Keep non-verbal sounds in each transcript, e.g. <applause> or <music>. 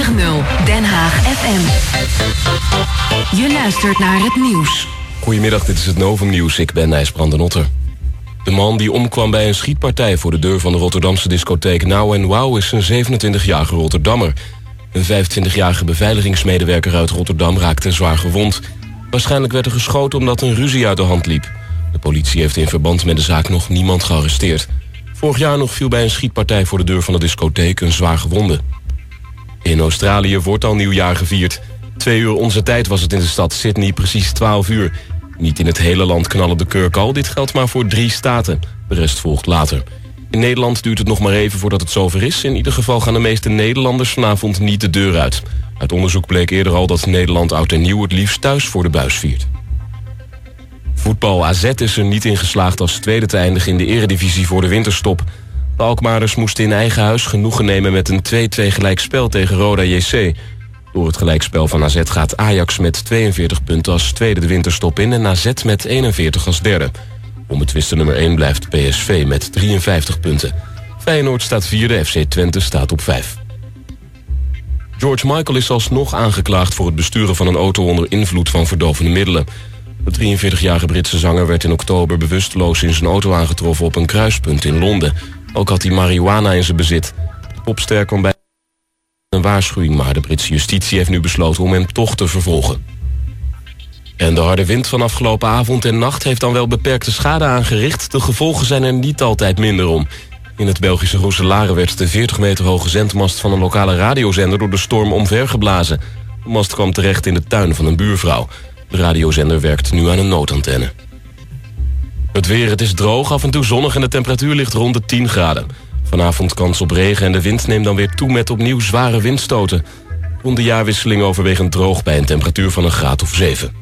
Den Haag FM. Je luistert naar het nieuws. Goedemiddag, dit is het Novum Nieuws. Ik ben Nijs Brandenotter. De man die omkwam bij een schietpartij voor de deur van de Rotterdamse discotheek Now en Wow is een 27-jarige Rotterdammer. Een 25-jarige beveiligingsmedewerker uit Rotterdam raakte zwaar gewond. Waarschijnlijk werd er geschoten omdat een ruzie uit de hand liep. De politie heeft in verband met de zaak nog niemand gearresteerd. Vorig jaar nog viel bij een schietpartij voor de deur van de discotheek een zwaar gewonde. In Australië wordt al nieuwjaar gevierd. Twee uur onze tijd was het in de stad Sydney precies 12 uur. Niet in het hele land knallen de kurk al. Dit geldt maar voor drie staten. De rest volgt later. In Nederland duurt het nog maar even voordat het zover is. In ieder geval gaan de meeste Nederlanders vanavond niet de deur uit. Uit onderzoek bleek eerder al dat Nederland oud en nieuw het liefst thuis voor de buis viert. Voetbal AZ is er niet in geslaagd als tweede te eindigen in de eredivisie voor de winterstop. De Alkmaarders moesten in eigen huis genoegen nemen met een 2-2 gelijkspel tegen Roda JC. Door het gelijkspel van AZ gaat Ajax met 42 punten als tweede de winterstop in... en AZ met 41 als derde. Om het nummer 1 blijft PSV met 53 punten. Feyenoord staat vierde, FC Twente staat op 5. George Michael is alsnog aangeklaagd voor het besturen van een auto onder invloed van verdovende middelen. De 43-jarige Britse zanger werd in oktober bewusteloos in zijn auto aangetroffen op een kruispunt in Londen. Ook had hij marihuana in zijn bezit. Popster kwam bij een waarschuwing, maar de Britse justitie heeft nu besloten om hem toch te vervolgen. En de harde wind van afgelopen avond en nacht heeft dan wel beperkte schade aangericht. De gevolgen zijn er niet altijd minder om. In het Belgische Roeselare werd de 40 meter hoge zendmast van een lokale radiozender door de storm omvergeblazen. De mast kwam terecht in de tuin van een buurvrouw. De radiozender werkt nu aan een noodantenne. Het weer, het is droog, af en toe zonnig en de temperatuur ligt rond de 10 graden. Vanavond kans op regen en de wind neemt dan weer toe met opnieuw zware windstoten. Rond de jaarwisseling overwegend droog bij een temperatuur van een graad of 7.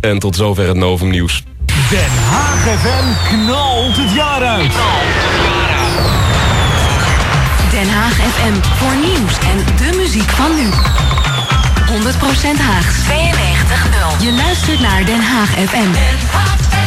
En tot zover het Novum Nieuws. Den Haag FM knalt het jaar uit. Den Haag FM voor nieuws en de muziek van nu. 100% Haags. 92.0. Je luistert naar Den Haag FM. Den Haag FM.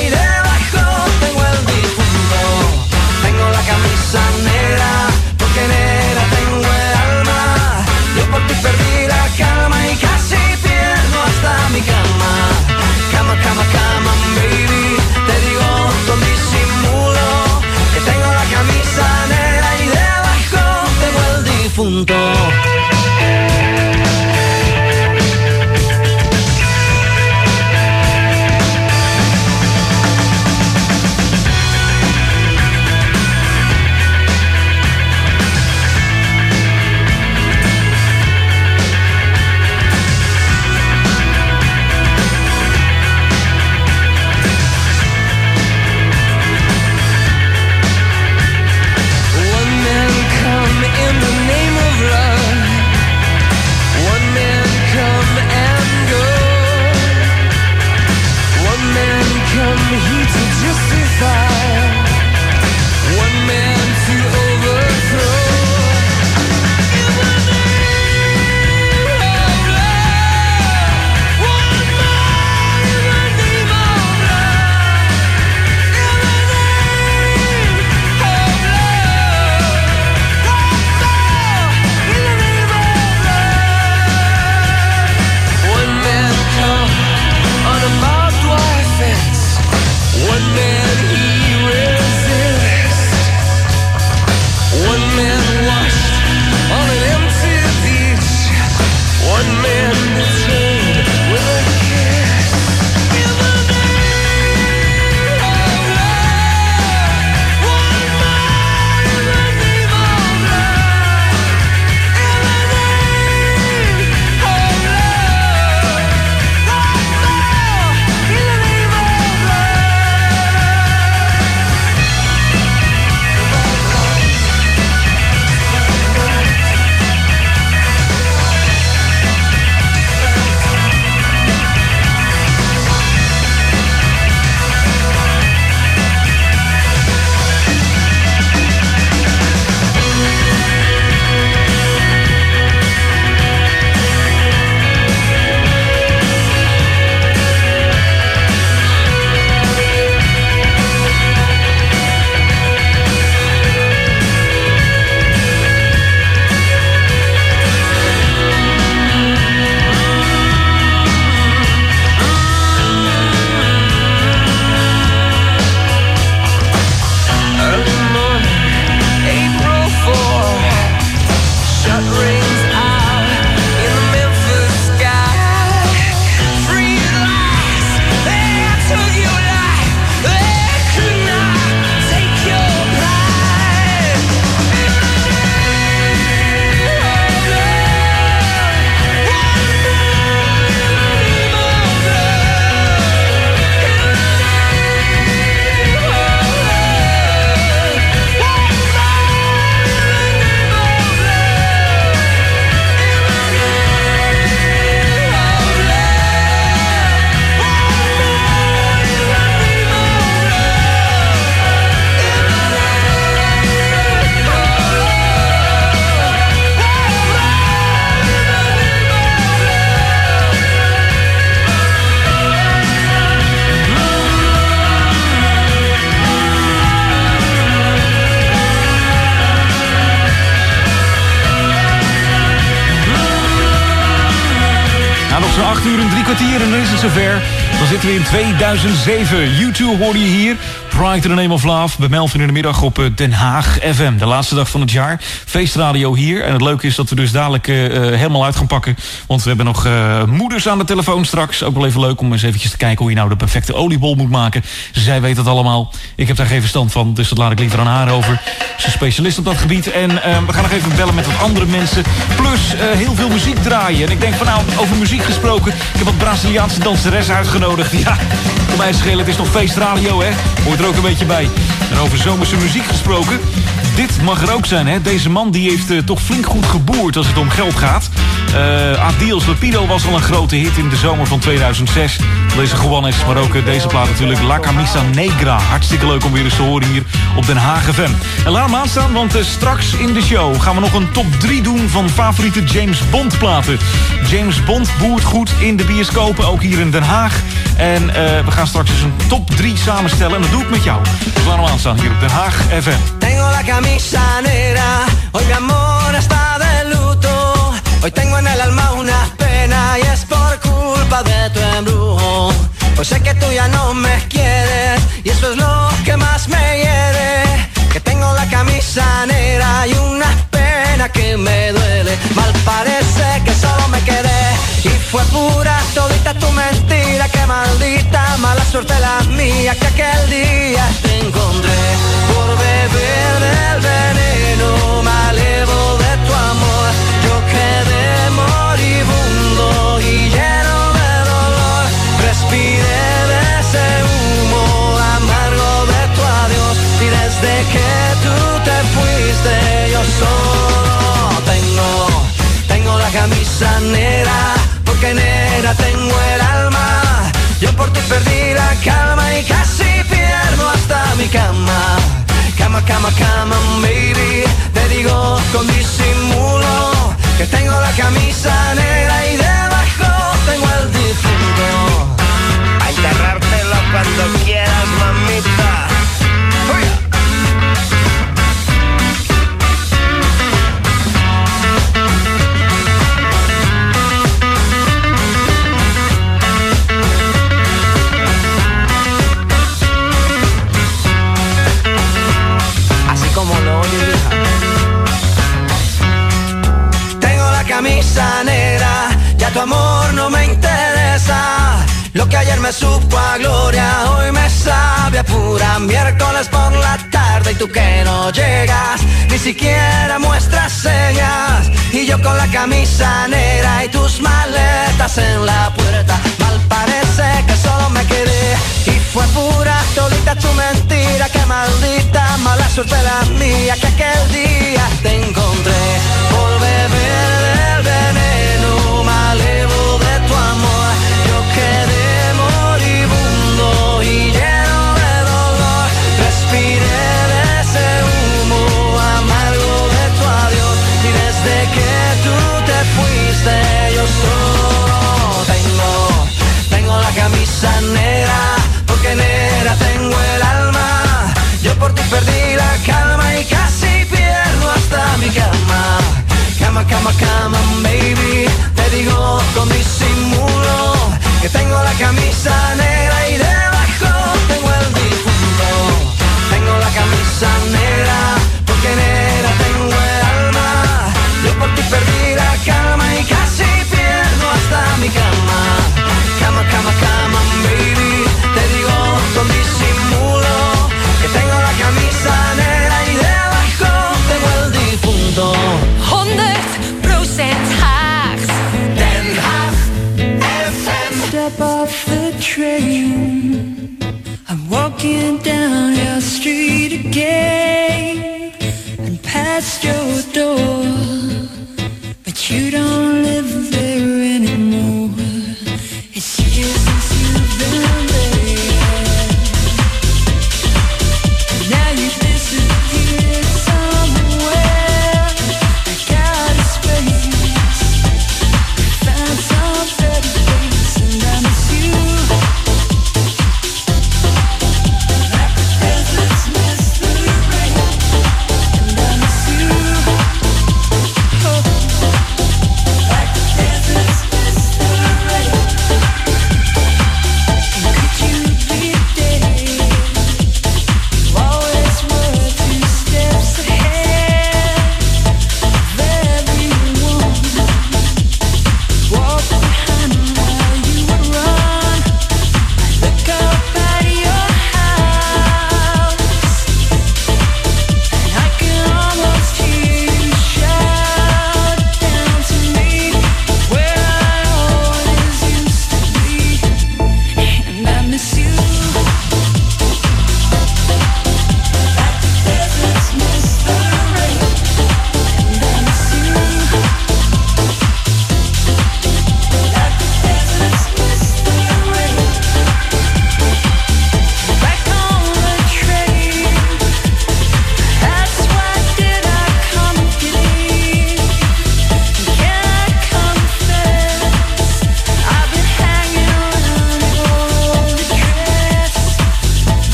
y Dan zitten we in 2007. U2 hoorde je hier. Pride in the Name of Love. Bij Melvin in de middag op eh, Den Haag FM. De laatste dag van het jaar. Feestradio hier. En het leuke is dat we dus dadelijk eh, eh, helemaal uit gaan pakken. Want we hebben nog moeders aan de telefoon straks. Ook wel even leuk om eens eventjes te kijken hoe je nou de perfecte oliebol moet maken. Zij weet het allemaal. Ik heb daar geen verstand van. Dus dat laat ik liever aan haar over. Ze is specialist op dat gebied. En we gaan nog even bellen met wat andere mensen. Plus heel veel muziek draaien. En ik denk van nou, over muziek gesproken. Ik heb wat Braziliaanse danseressen uitgenodigd. <laughs> Ja, voor mij schelen, het is nog feestradio hè. Er ook een beetje bij. En over zomerse muziek gesproken. Dit mag er ook zijn. Hè? Deze man die heeft uh, toch flink goed geboerd als het om geld gaat. Uh, Adios Lapido was al een grote hit in de zomer van 2006. Deze Juanes, maar ook uh, deze plaat natuurlijk. La Camisa Negra. Hartstikke leuk om weer eens te horen hier op Den Haag FM. En laat hem aanstaan, want straks in de show gaan we nog een top 3 doen van favoriete James Bond platen. James Bond boert goed in de bioscopen, ook hier in Den Haag. En we gaan straks dus een top 3 samenstellen. En dat doe ik met jou. Dus laten we aanstaan hier op Den Haag FM. Negra, hoy mi amor está de luto. Hoy tengo en el alma una pena y es por culpa de tu embrujo. Hoy sé que tú ya no me quieres y eso es lo que más me hiere. Que tengo la camisa negra y fue pura todita tu mentira. Que maldita mala suerte la mía que aquel día te encontré por beber del veneno. Suerte la mía, que aquel día te Cama, baby. Te digo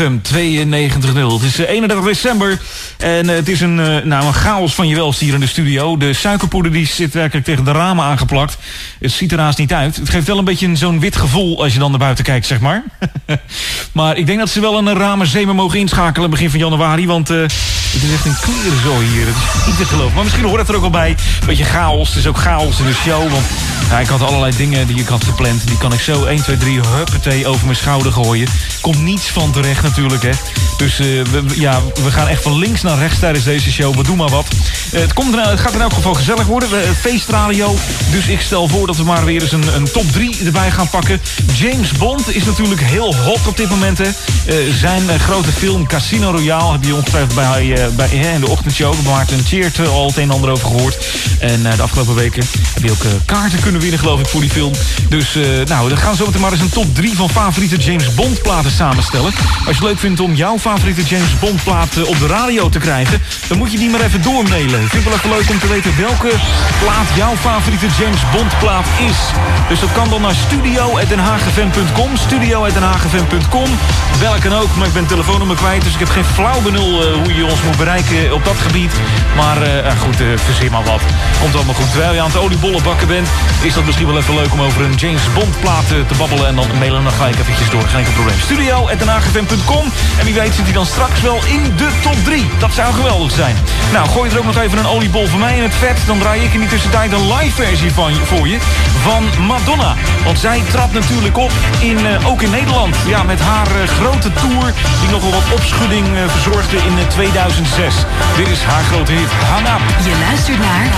op Den Haag FM 92.0. Het is eh, 31 december en eh, het is een, eh, nou, een chaos van je welst hier in de studio. De suikerpoeder die zit werkelijk tegen de ramen aangeplakt. Het ziet er haast niet uit. Het geeft wel een beetje zo'n wit gevoel als je dan naar buiten kijkt, zeg maar. <laughs> maar ik denk dat ze wel een ramen zeemer mogen inschakelen begin van januari. Want eh, het is echt een klerenzooi hier. Het is niet te geloven. Maar misschien hoort het er ook wel bij. Een beetje chaos. Het is ook chaos in de show. Want ik had allerlei dingen die ik had gepland. Die kan ik zo 1, 2, 3 huppatee over mijn schouder gooien. Komt niets van terecht natuurlijk, hè. Dus eh, ja, we gaan echt van links naar rechts tijdens deze show. We doen maar wat. Eh, het, komt, er- het gaat in elk geval gezellig worden. We, feestradio. Dus ik stel voor dat we maar weer eens een, een top 3 erbij gaan pakken. James Bond is natuurlijk heel hot op dit moment, hè. Eh, zijn eh, grote film Casino Royale heb je ongetwijfeld bij, eh, bij, in de ochtendshow. Maarten Cheert eh, al het een en ander over gehoord. En eh, de afgelopen weken heb je ook eh, kaarten kunnen winnen, geloof ik, voor die film. Dus eh, nou, dan gaan we zo meteen maar eens een top 3 van favoriete James Bond platen samenstellen. Als je het leuk vindt om jouw favoriete James Bond plaat eh, op de radio te krijgen, dan moet je die maar even doormailen. Ik vind het wel even leuk om te weten welke plaat jouw favoriete James Bond plaat is. Dus dat kan dan naar studio.denhagefm.com, studio.denhagefm.com. Welke dan ook, maar ik ben telefoonnummer kwijt, dus ik heb geen flauw benul eh, hoe je ons moet bereiken op dat gebied. Maar eh, ja, goed, eh, verzin maar wat. Komt allemaal goed. Terwijl je aan het oliebollen bakken bent, is dat misschien wel even leuk om over een James Bond plaat eh, te babbelen. En dan mailen dan ga ik eventjes door, geen enkel probleem. Studio.denhagefm.com En wie weet zit hij dan straks wel in de top 3. Dat zou geweldig zijn. Nou, gooi er ook nog even een oliebol voor mij in het vet. Dan draai ik in die tussentijd een live versie van, voor je van Madonna. Want zij trapt natuurlijk op, in, eh, ook in Nederland. Ja, met haar eh, grote tour die nogal wat opschudding eh, verzorgde in eh, 2006. Dit is haar grote hit, Hang Up. Je luistert naar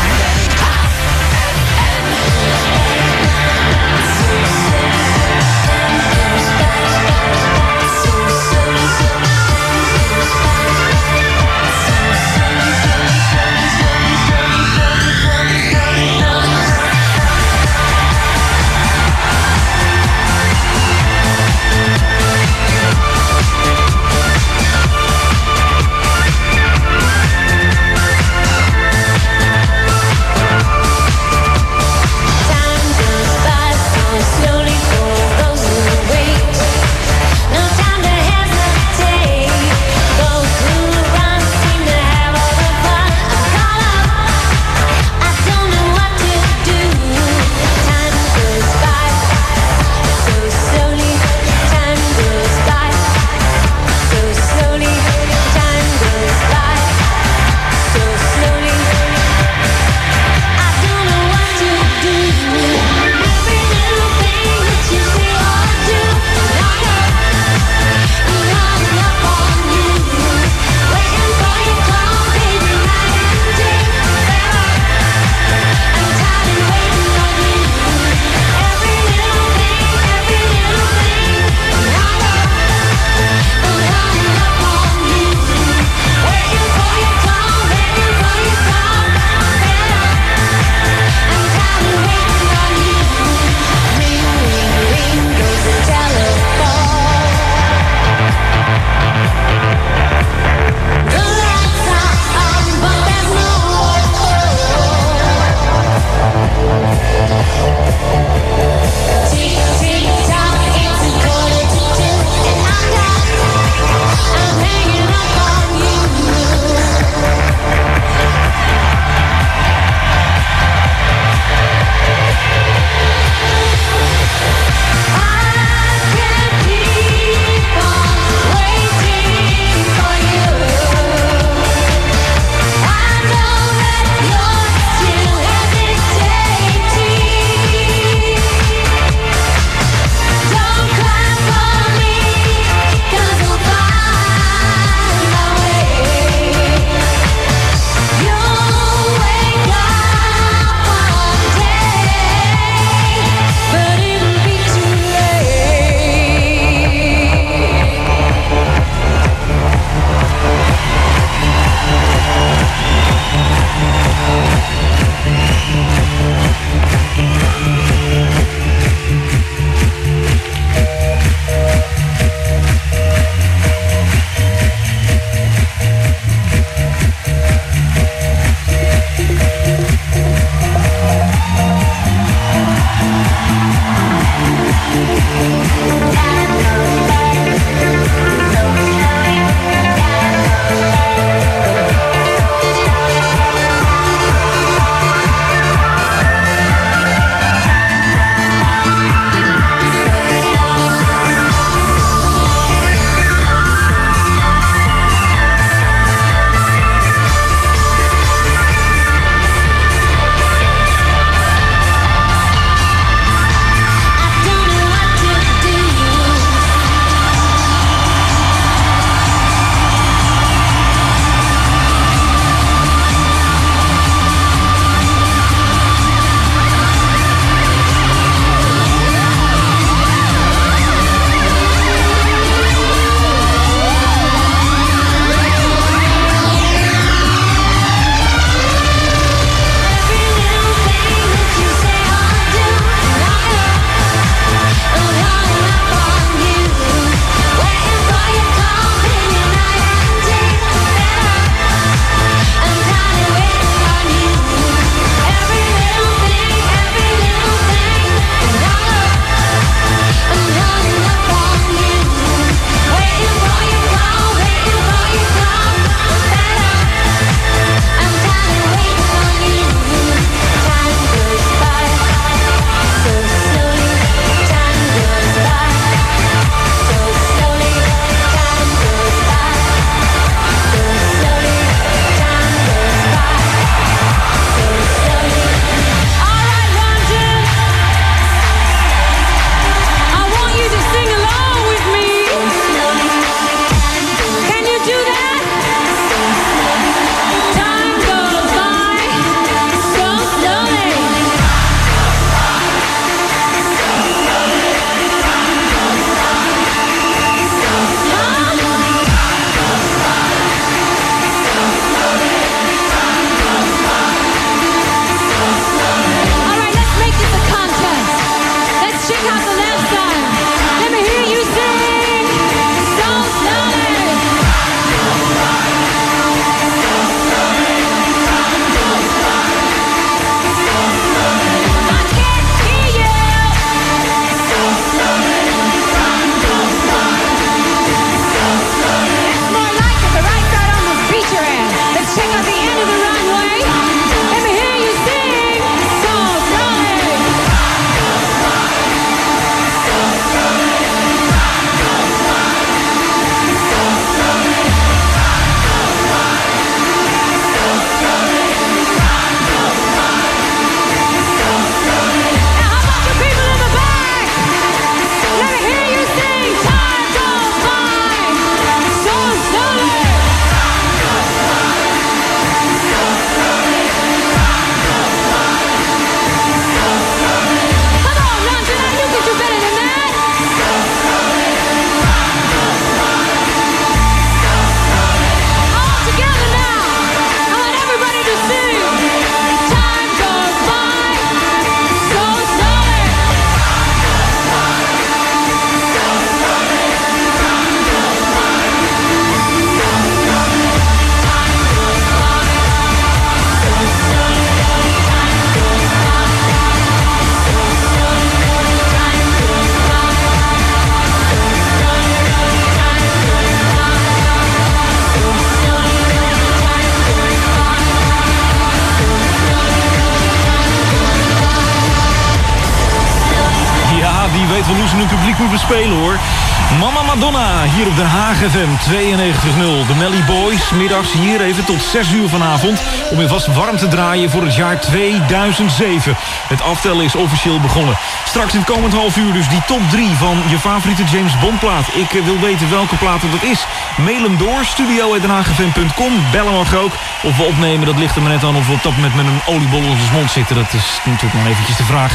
Mama Madonna, hier op Den Haag FM 92.0. De Melly Boys, middags hier even tot 6 uur vanavond... om je vast warm te draaien voor het jaar 2007. Het aftellen is officieel begonnen. Straks in het komend half uur dus die top 3 van je favoriete James Bond plaat. Ik eh, wil weten welke plaat dat is. Mail hem door, studio.denhagefm.com. Bellen mag ook. Of we opnemen, dat ligt er maar net aan of we op dat moment met een oliebol in ons mond zitten. Dat is natuurlijk nog eventjes de vraag.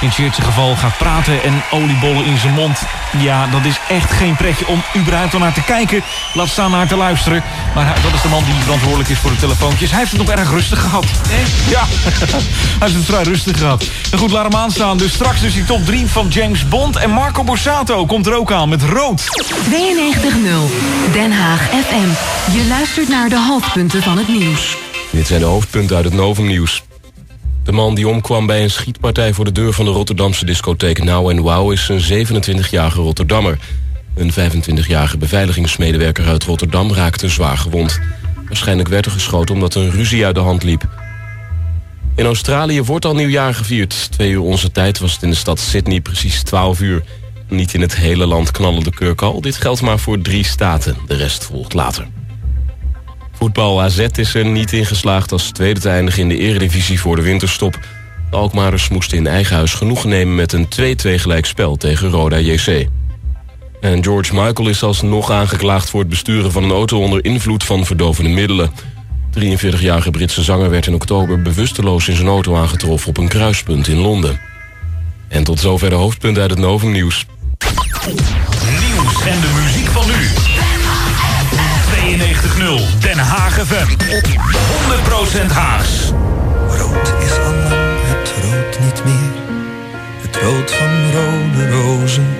In Tjeertse geval gaat praten en oliebollen in zijn mond. Ja, dat is echt geen pretje om überhaupt al naar te kijken. Laat staan naar te luisteren. Maar hij- dat is de man die verantwoordelijk is voor de telefoontjes. Hij heeft het nog erg rustig gehad. Ja, <laughs> hij heeft het vrij rustig gehad. En goed, laat hem aanstaan. Dus straks dus die top 3 van James Bond. En Marco Borsato komt er ook aan met rood. 92.0 Den Haag FM. Je luistert naar de hoofdpunten van het nieuws. Dit zijn de hoofdpunten uit het Novumnieuws. De man die omkwam bij een schietpartij voor de deur van de Rotterdamse discotheek Now Wow is een 27-jarige Rotterdammer. Een 25-jarige beveiligingsmedewerker uit Rotterdam raakte zwaar gewond. Waarschijnlijk werd er geschoten omdat een ruzie uit de hand liep. In Australië wordt al nieuwjaar gevierd. Twee uur onze tijd was het in de stad Sydney precies 12 uur. Niet in het hele land knallen de kurk al. Dit geldt maar voor drie staten. De rest volgt later. Voetbal AZ is er niet in geslaagd als tweede te eindigen in de eredivisie voor de winterstop. De Alkmaarders moesten in eigen huis genoegen nemen met een 2-2 gelijkspel tegen Roda JC. En George Michael is alsnog aangeklaagd voor het besturen van een auto onder invloed van verdovende middelen. De 43-jarige Britse zanger werd in oktober bewusteloos in zijn auto aangetroffen op een kruispunt in Londen. En tot zover de hoofdpunten uit het Novumnieuws. Nieuws en de muziek van nu. 92.0 Den Haag FM. 100% Haags. Rood is al lang het rood niet meer. Het rood van rode rozen.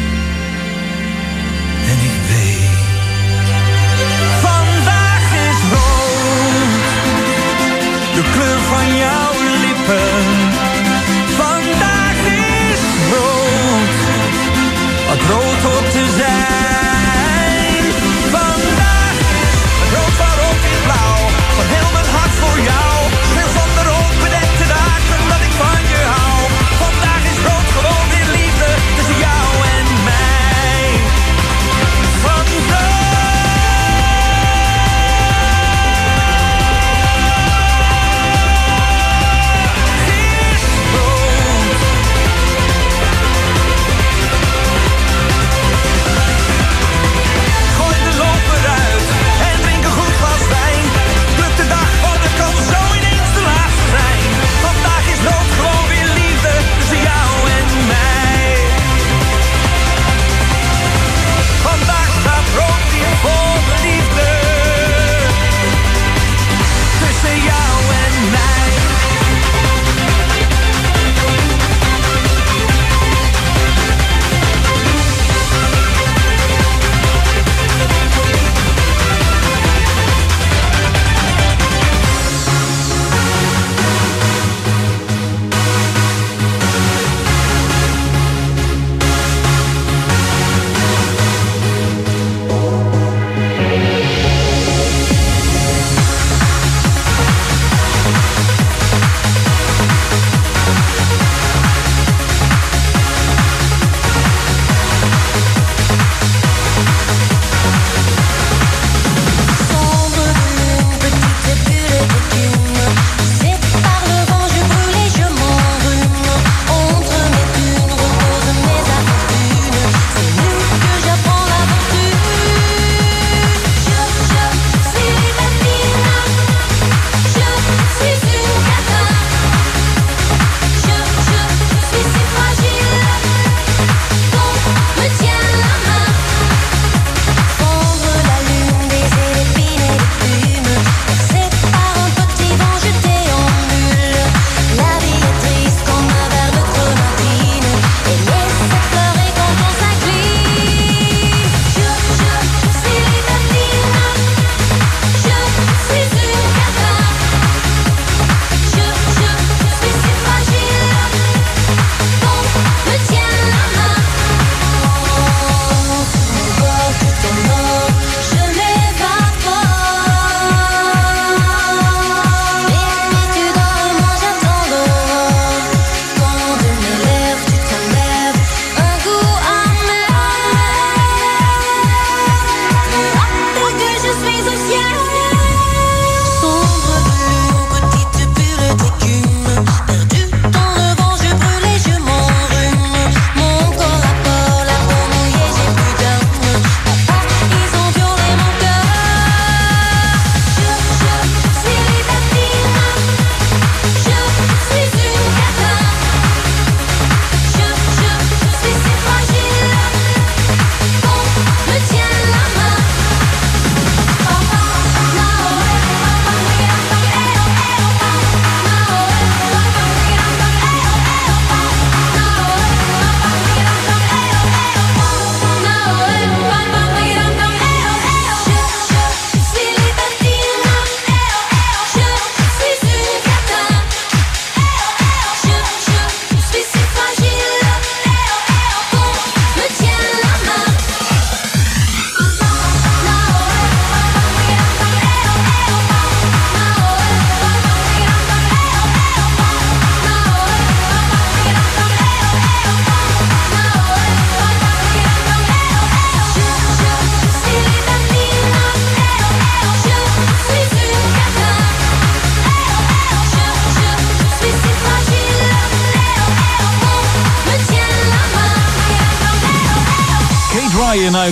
kleur van jouw lippen. Vandaag is rood, wat rood.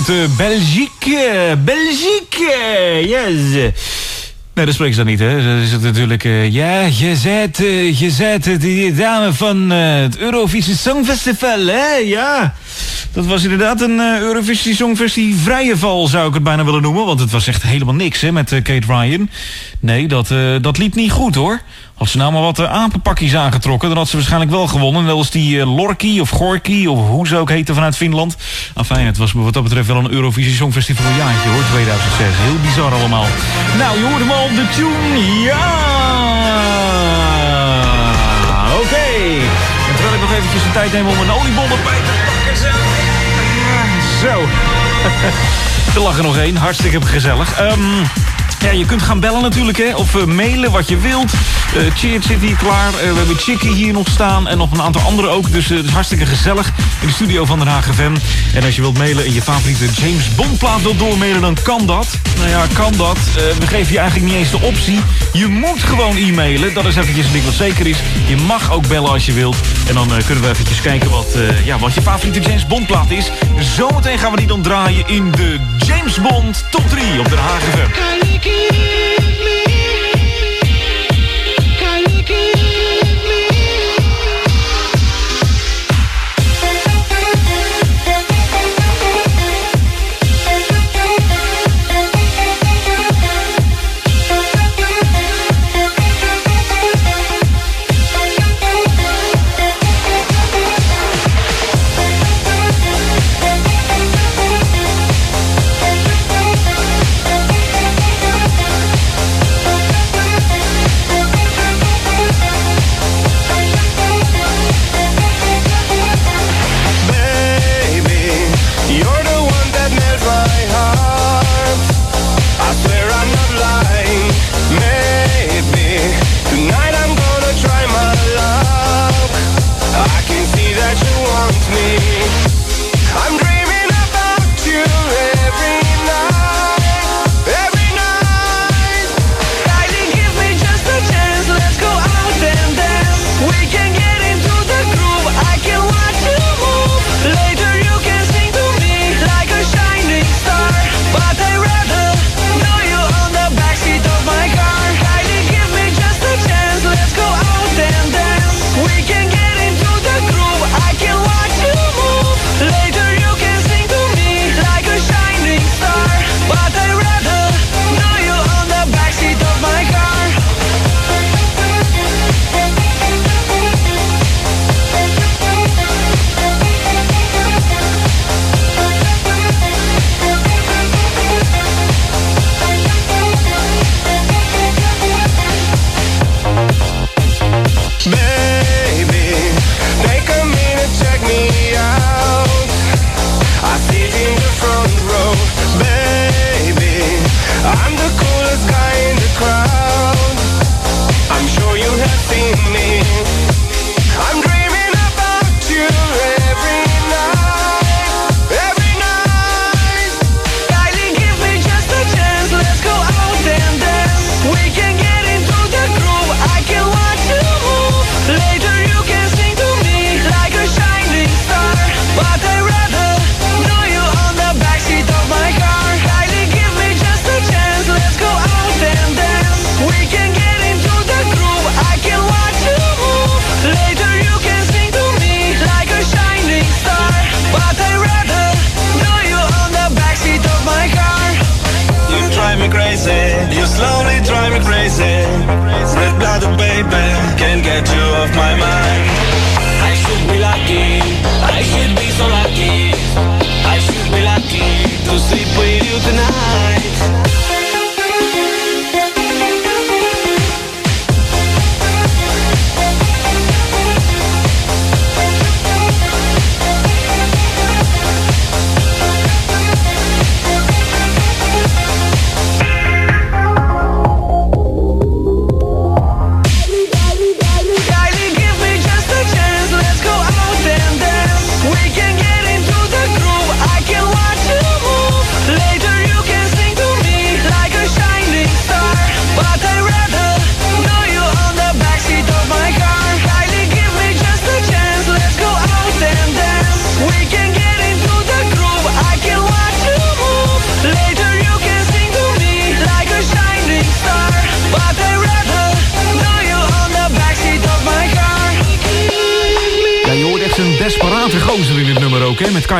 Eh, Belgique. Belgique, yes. Nee, dat spreken ze dan niet, hè. Is het natuurlijk... Uh, ja, je zet, eh, je zet die dame van het Eurovisie Songfestival, hè? Ja. Dat was inderdaad een eh, Eurovisie Songfestival vrije val, zou ik het bijna willen noemen. Want het was echt helemaal niks, hè, met eh, Kate Ryan. Nee, dat, eh, dat liep niet goed, hoor. Had ze nou maar wat apenpakjes aangetrokken, dan had ze waarschijnlijk wel gewonnen. Wel eens die Lorki of Gorky, of hoe ze ook heette vanuit Finland. Enfin, het was wat dat betreft wel een Eurovisie Songfestival jaartje hoor, 2006. Heel bizar allemaal. Nou, je hoort hem al op de tune. Ja! Oké. En terwijl ik nog eventjes de tijd neem om een oliebol erbij te <laughs> er lag er nog één. Hartstikke gezellig. Ehm... Ja, je kunt gaan bellen natuurlijk, hè. Of uh, mailen wat je wilt. Uh, Cheert zit hier klaar. Uh, we hebben Chicky hier nog staan. En nog een aantal anderen ook. Dus het is hartstikke gezellig in de studio van Den Haag FM. En als je wilt mailen en je favoriete James Bond plaat wilt doormailen, dan kan dat. Nou ja, kan dat. we geven je eigenlijk niet eens de optie. Je moet gewoon e-mailen. Dat is eventjes een ding wat zeker is. Je mag ook bellen als je wilt. En dan kunnen we eventjes kijken wat, ja, wat je favoriete James Bond plaat is. Zometeen gaan we die dan draaien in de James Bond Top 3 op Den Haag FM. keep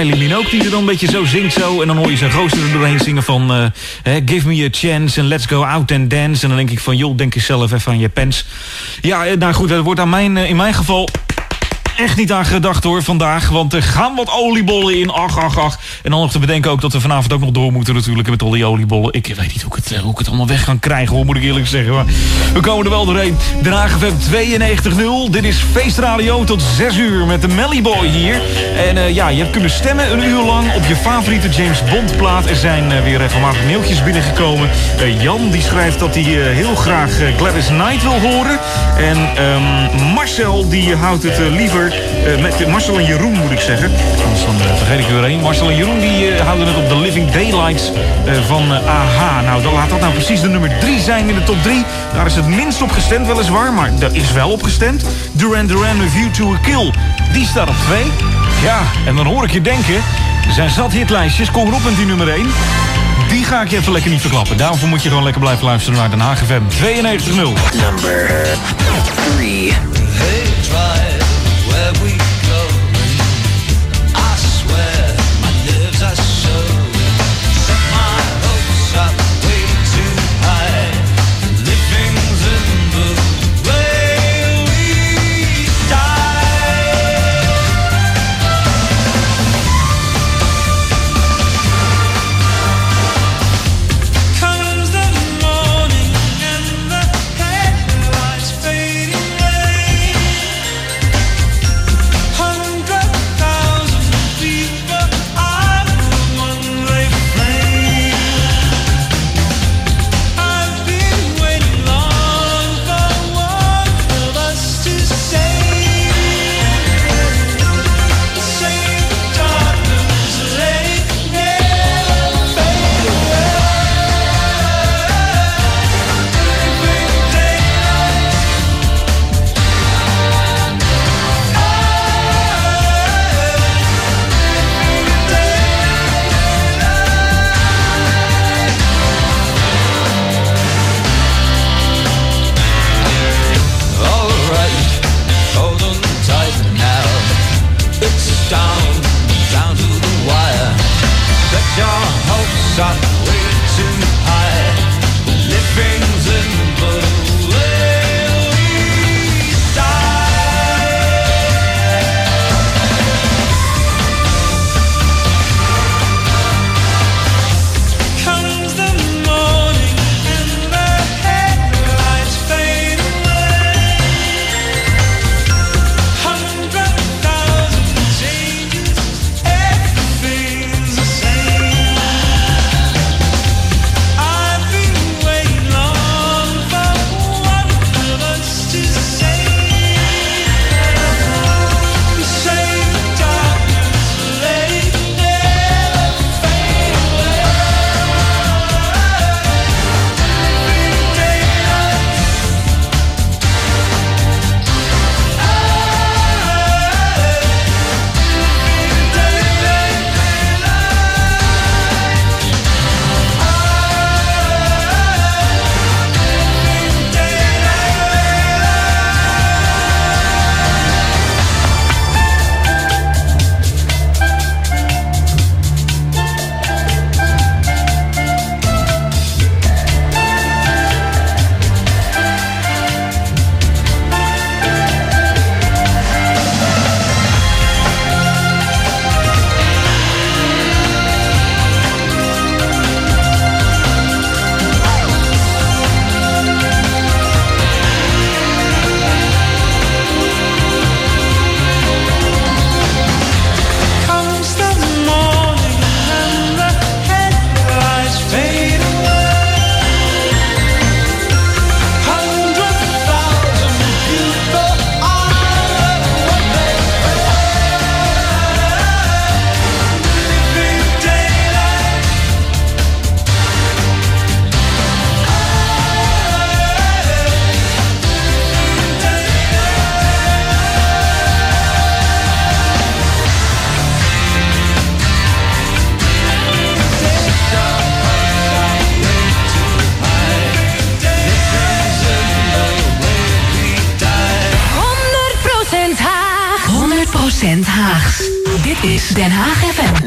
Kylie Minogue die er dan een beetje zo zingt zo. En dan hoor je zijn gozer er doorheen zingen van... eh, give me a chance and let's go out and dance. En dan denk ik van, joh, denk eens zelf even aan je pens. Ja, eh, nou goed, het wordt aan mijn, eh, in mijn geval echt niet aan gedacht hoor vandaag. Want er gaan wat oliebollen in. Ach, ach, ach. En dan nog te bedenken ook dat we vanavond ook nog door moeten natuurlijk met al die oliebollen. Ik weet niet hoe ik het, eh, hoe ik het allemaal weg kan krijgen hoor, moet ik eerlijk zeggen. Maar we komen er wel doorheen. FM 92.0. Dit is Feestradio tot 6 uur met de Melly Boy hier. En eh, ja, je hebt kunnen stemmen een uur lang op je favoriete James Bond plaat. Er zijn eh, weer regelmatig mailtjes binnengekomen. Jan die schrijft dat hij heel graag Gladys Knight wil horen. En ehm, Marcel die houdt het eh, eh, met Marcel en Jeroen moet ik zeggen. Anders dan uh, vergeet ik weer erheen. Marcel en Jeroen die eh, houden het op de Living Daylights eh, van Ah. Nou, dan laat dat nou precies de nummer 3 zijn in de top 3. Daar is het minst op gestemd weliswaar, maar daar is wel op gestemd. Duran Duran, review to a Kill. Die staat op 2. Ja, en dan hoor ik je denken... Er zijn zat hitlijstjes, kom erop met die nummer 1. Die ga ik je even lekker niet verklappen. Daarvoor moet je gewoon lekker blijven luisteren naar Den Haag FM 92.0. Number 3. we is Den Haag FM.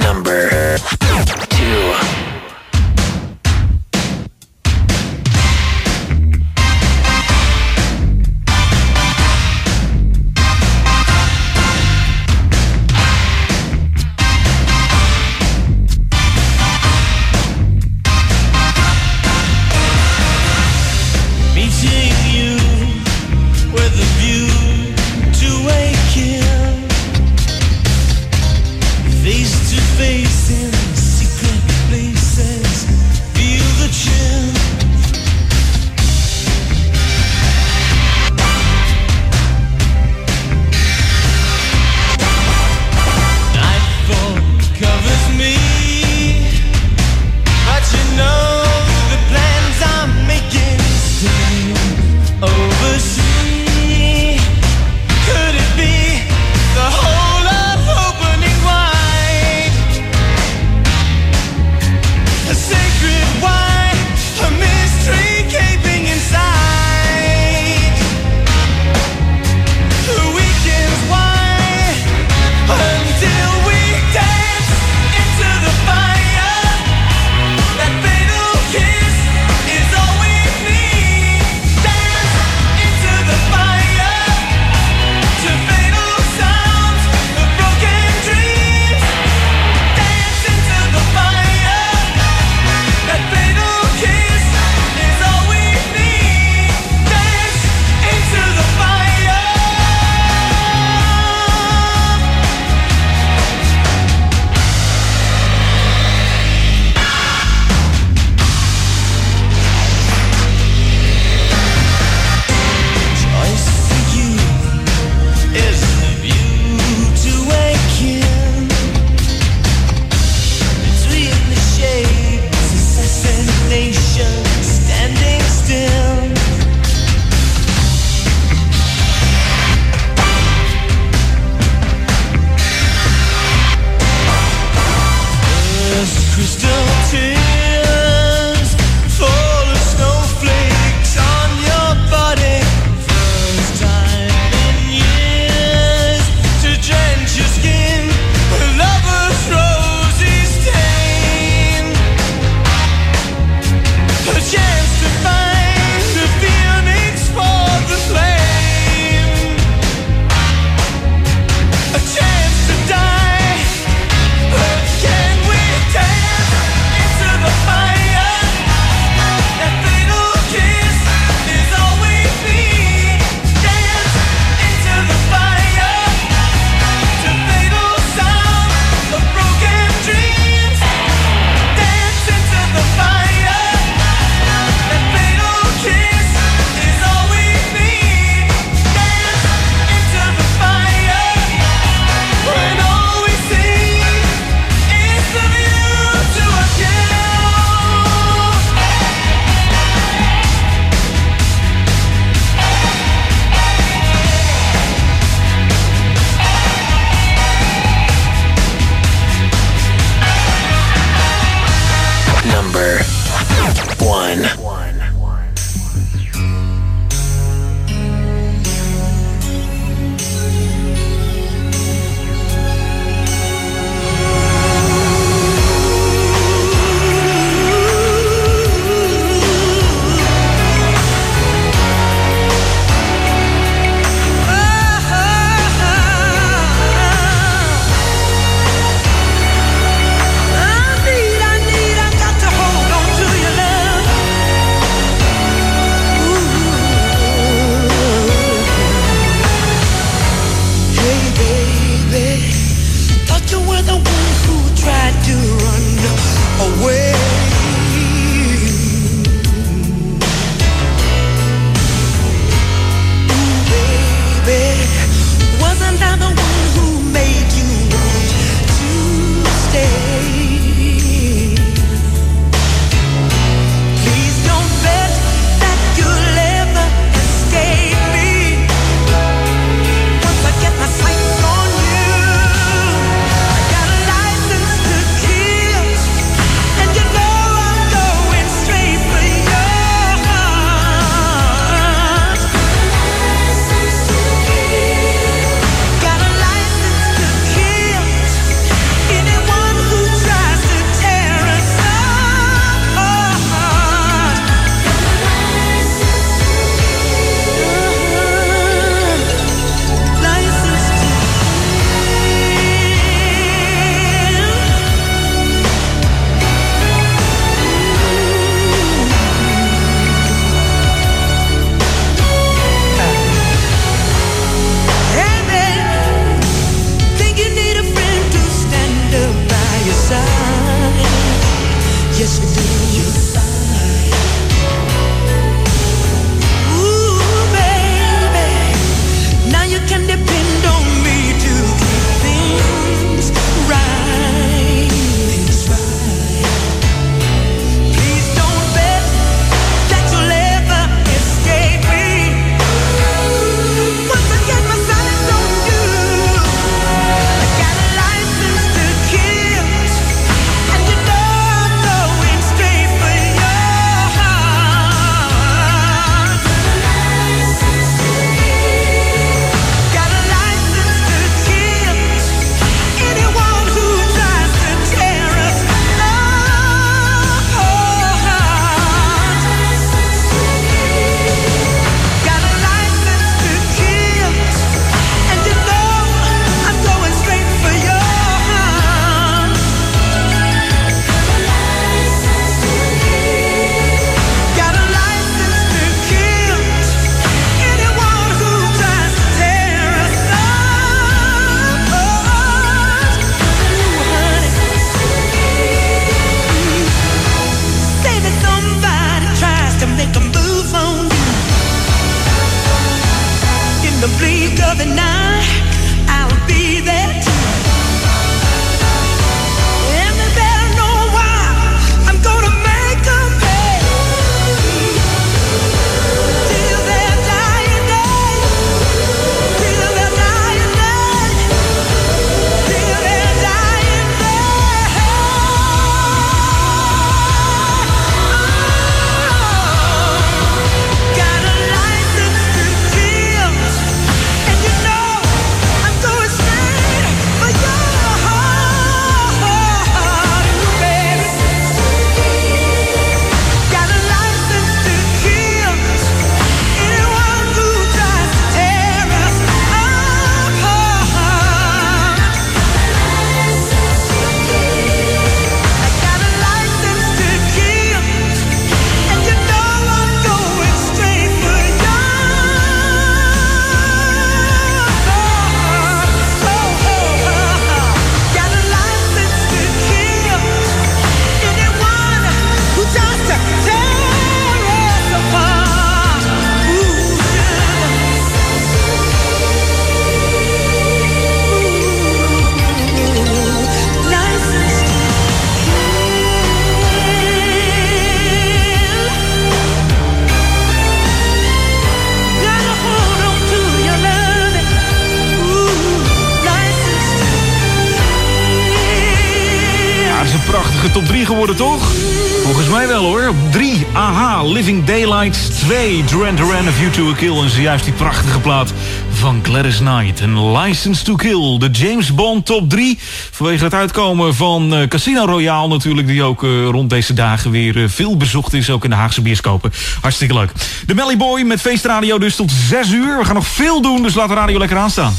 Duran Duran, A View to a Kill. En zojuist die prachtige plaat van Gladys Knight. En License to Kill, de James Bond top 3. Vanwege het uitkomen van eh, Casino Royale natuurlijk... die ook eh, rond deze dagen weer eh, veel bezocht is. Ook in de Haagse bioscopen. Hartstikke leuk. De Melly Boy met feestradio dus tot 6 uur. We gaan nog veel doen, dus laat de radio lekker aanstaan.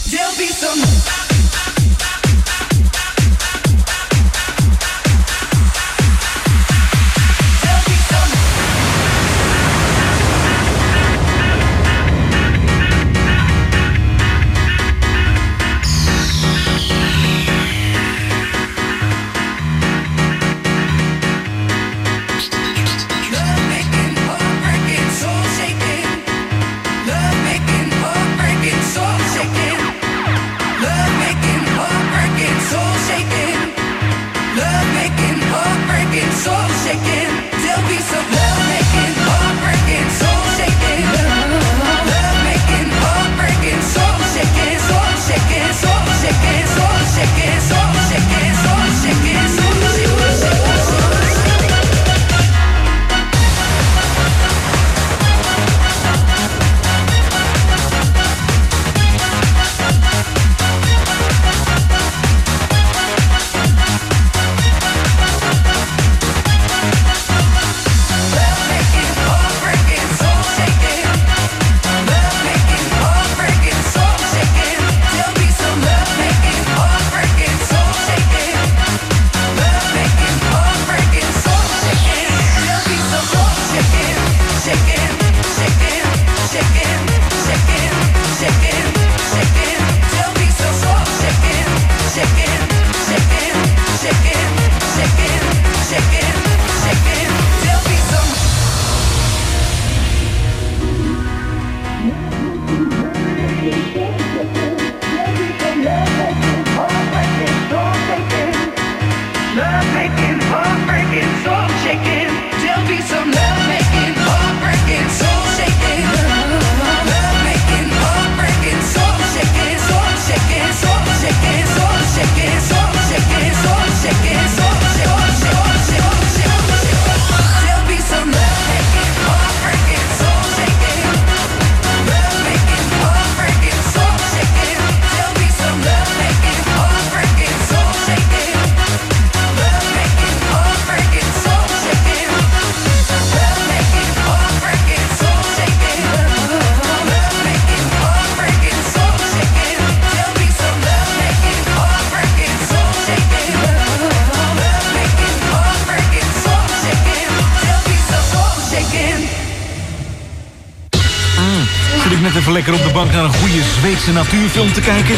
Zweedse natuurfilm te kijken...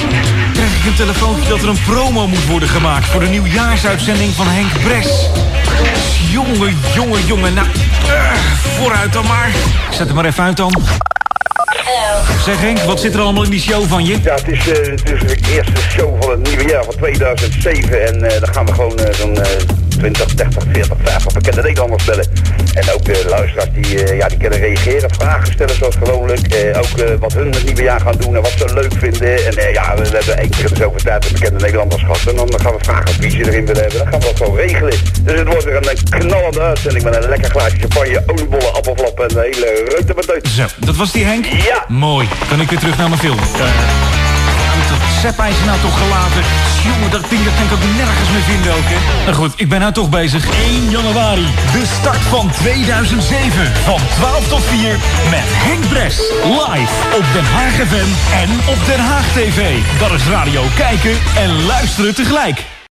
krijg ik een telefoontje dat er een promo moet worden gemaakt... voor de nieuwjaarsuitzending van Henk Bres. Jongen, jongen, jongen. Nou, eh, vooruit dan maar. Zet hem maar even uit dan. Zeg Henk, wat zit er allemaal in die show van je? Ja, het is, eh, het is de eerste show van het nieuwe jaar van 2007. En eh dan gaan we gewoon zo'n eh 20, 30, 40, 50 bekende Nederlanders bellen. En ook de luisteraars die, eh, ja, die kunnen reageren, vragen stellen zoals gewoonlijk. Eh, ook eh, wat hun het nieuwe jaar gaan doen en wat ze leuk vinden. En eh, ja, we, we hebben één keer in de zoveel tijd een bekende Nederlanders gehad. En dan gaan we vragen wie ze erin willen hebben. Dan gaan we dat gewoon regelen. Dus het wordt weer een eh, knallende uitzending met een lekker glaasje champagne, oliebollen, appelflap en een hele reute met Zo, dat was die Henk? Ja. Mooi. Kan ik weer terug naar mijn film? Sepp nou toch gelaten. Jongen, dat ding dat kan ik ook nergens meer vinden ook, hè. Nou goed, ik ben nou toch bezig. 1 januari, de start van 2007. Van 12 tot 4 met Henk Bres. Live op Den Haag FM en op Den Haag TV. Dat is radio kijken en luisteren tegelijk.